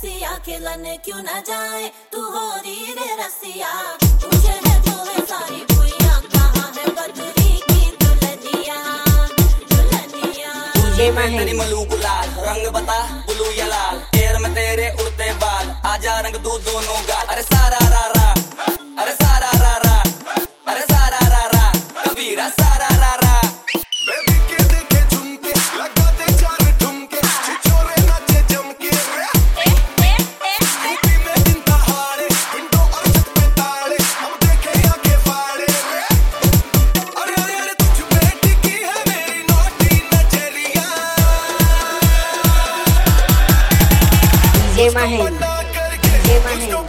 रसिया खिलन क्यों ना जाए? तू हो री रे रसिया मुझे है जो है सारी भूया कहाँ है बदरी की दुल्हनिया? दुल्हनिया। तुझे मैं तेरी मलूक लाल रंग बता, ब्लू या लाल। तेर में तेरे उड़ते बाल, आजा रंग तू दोनों गाल। Quema gente. Quema gente.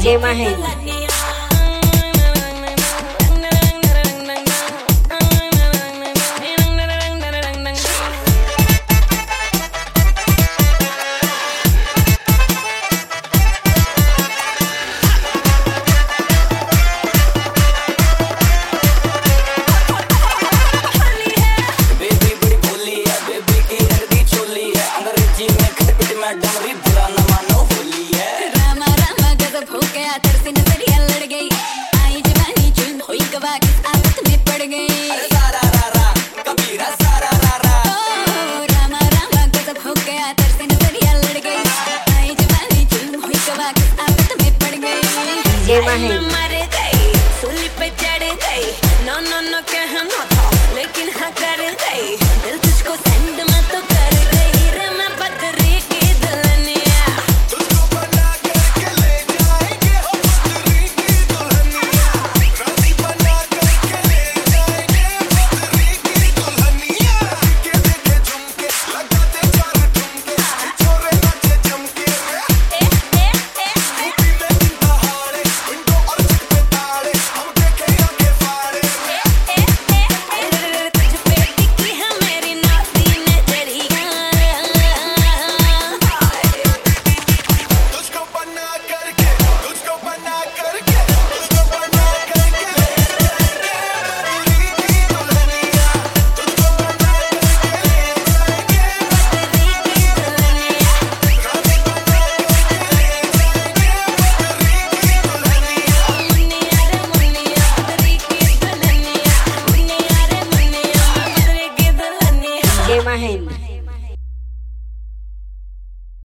DJ Mahindra. qué más en Mahendra